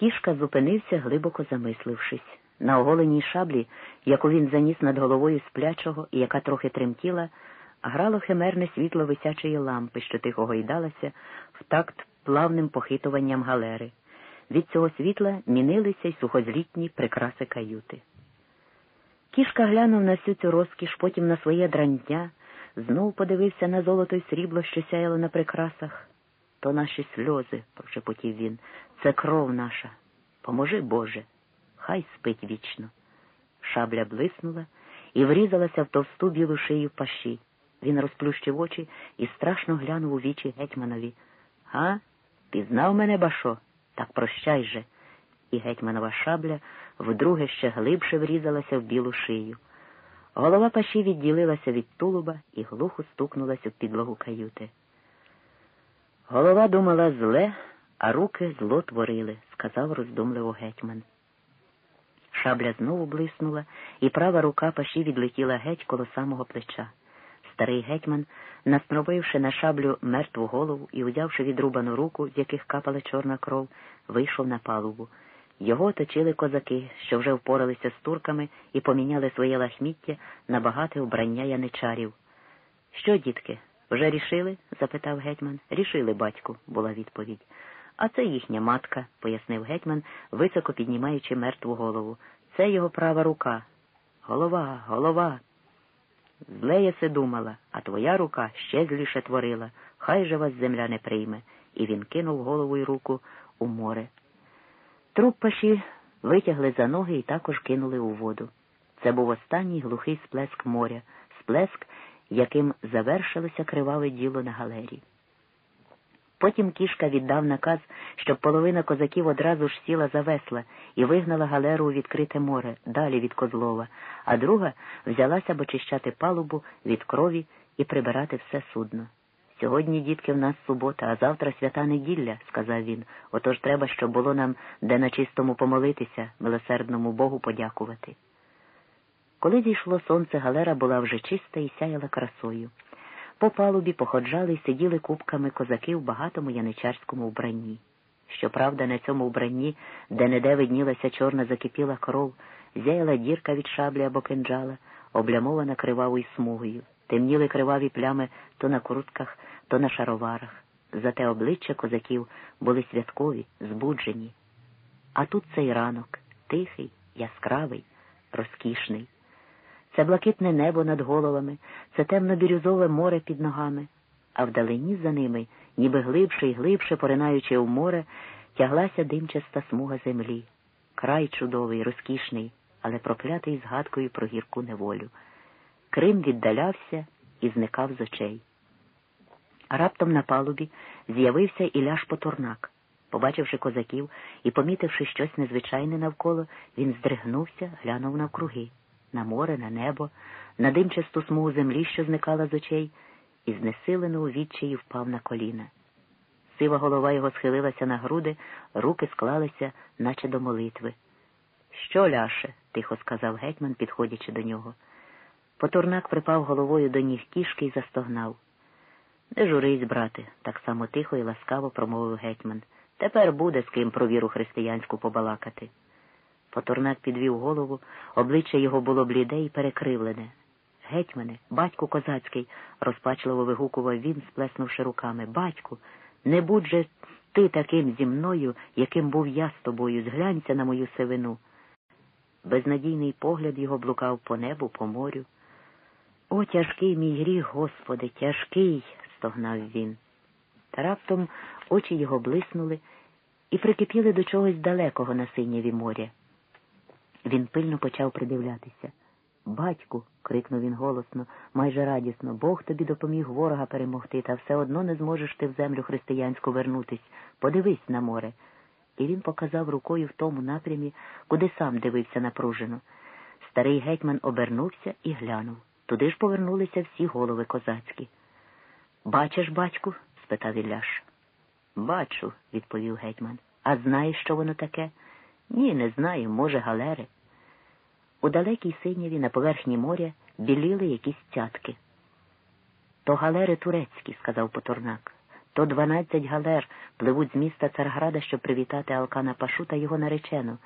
Кішка зупинився, глибоко замислившись. На оголеній шаблі, яку він заніс над головою сплячого і яка трохи тремтіла, грало химерне світло висячої лампи, що тихо гойдалася в такт плавним похитуванням галери. Від цього світла мінилися й сухозлітні прикраси каюти. Кішка глянув на всю цю розкіш, потім на своє дрантя, знов подивився на золото й срібло, що сяяло на прикрасах. То наші сльози, прошепотів він, це кров наша. Поможи, Боже, хай спить вічно. Шабля блиснула і врізалася в товсту білу шию паші. Він розплющив очі і страшно глянув у вічі гетьманові. Га? Пізнав мене, башо? Так прощай же. І гетьманова шабля вдруге ще глибше врізалася в білу шию. Голова паші відділилася від тулуба і глухо стукнулася в підлогу каюти. Голова думала зле, а руки зло творили, сказав роздумливо гетьман. Шабля знову блиснула, і права рука паші відлетіла геть коло самого плеча. Старий гетьман, настробивши на шаблю мертву голову і узявши відрубану руку, з яких капала чорна кров, вийшов на палубу. Його оточили козаки, що вже впоралися з турками і поміняли своє лахміття на багате вбрання яничарів. Що, дітки, вже рішили? запитав гетьман. Рішили, батьку, була відповідь. А це їхня матка, пояснив гетьман, високо піднімаючи мертву голову. Це його права рука. Голова, голова. Зле єси думала, а твоя рука ще зліше творила. Хай же вас земля не прийме. І він кинув голову й руку у море. Труп паші витягли за ноги і також кинули у воду. Це був останній глухий сплеск моря, сплеск, яким завершилося криваве діло на галері. Потім кішка віддав наказ, щоб половина козаків одразу ж сіла за весла і вигнала галеру у відкрите море, далі від Козлова, а друга взялася б очищати палубу від крові і прибирати все судно. Сьогодні, дітки, в нас субота, а завтра свята неділя, сказав він. Отож треба, щоб було нам де на чистому помолитися, милосердному Богу подякувати. Коли зійшло сонце, галера була вже чиста і сяяла красою. По палубі походжали й сиділи кубками козаки в багатому яничарському вбранні. Щоправда, на цьому вбранні, де неде виднілася чорна закипіла кров, зяяла дірка від шаблі або кинджала, облямована кривавою смугою, темніли криваві плями то на куртках, то на шароварах. Зате обличчя козаків були святкові, збуджені. А тут цей ранок тихий, яскравий, розкішний. Це блакитне небо над головами, це темно-бірюзове море під ногами, а вдалині за ними, ніби глибше і глибше, поринаючи в море, тяглася димчаста смуга землі. Край чудовий, розкішний, але проклятий згадкою про гірку неволю. Крим віддалявся і зникав з очей. Раптом на палубі з'явився Іляш Потурнак. Побачивши козаків і помітивши щось незвичайне навколо, він здригнувся, глянув навкруги на море, на небо, на димчасту смугу землі, що зникала з очей, і знесилено у відчаї впав на коліна. Сива голова його схилилася на груди, руки склалися, наче до молитви. Що, ляше? тихо сказав гетьман, підходячи до нього. Потурнак припав головою до ніг кішки і застогнав. Не журись, брате, так само тихо і ласкаво промовив гетьман. Тепер буде з ким про віру християнську побалакати. Потурнак підвів голову, обличчя його було бліде і перекривлене. Гетьмане, батьку козацький, розпачливо вигукував він, сплеснувши руками. Батьку, не будь же ти таким зі мною, яким був я з тобою, зглянься на мою сивину. Безнадійний погляд його блукав по небу, по морю. О, тяжкий мій гріх, Господи, тяжкий, стогнав він. Та раптом очі його блиснули і прикипіли до чогось далекого на синєві моря. Він пильно почав придивлятися. Батьку, крикнув він голосно, майже радісно, Бог тобі допоміг ворога перемогти, та все одно не зможеш ти в землю християнську вернутись. Подивись на море. І він показав рукою в тому напрямі, куди сам дивився напружено. Старий гетьман обернувся і глянув. Туди ж повернулися всі голови козацькі. Бачиш, батьку? спитав Ілляш. Бачу, відповів гетьман. А знаєш, що воно таке? Ні, не знаю, може, галери. У далекій синєві на поверхні моря біліли якісь цятки. То галери турецькі, сказав Потурнак. То дванадцять галер пливуть з міста Царграда, щоб привітати Алкана Пашу та його наречену.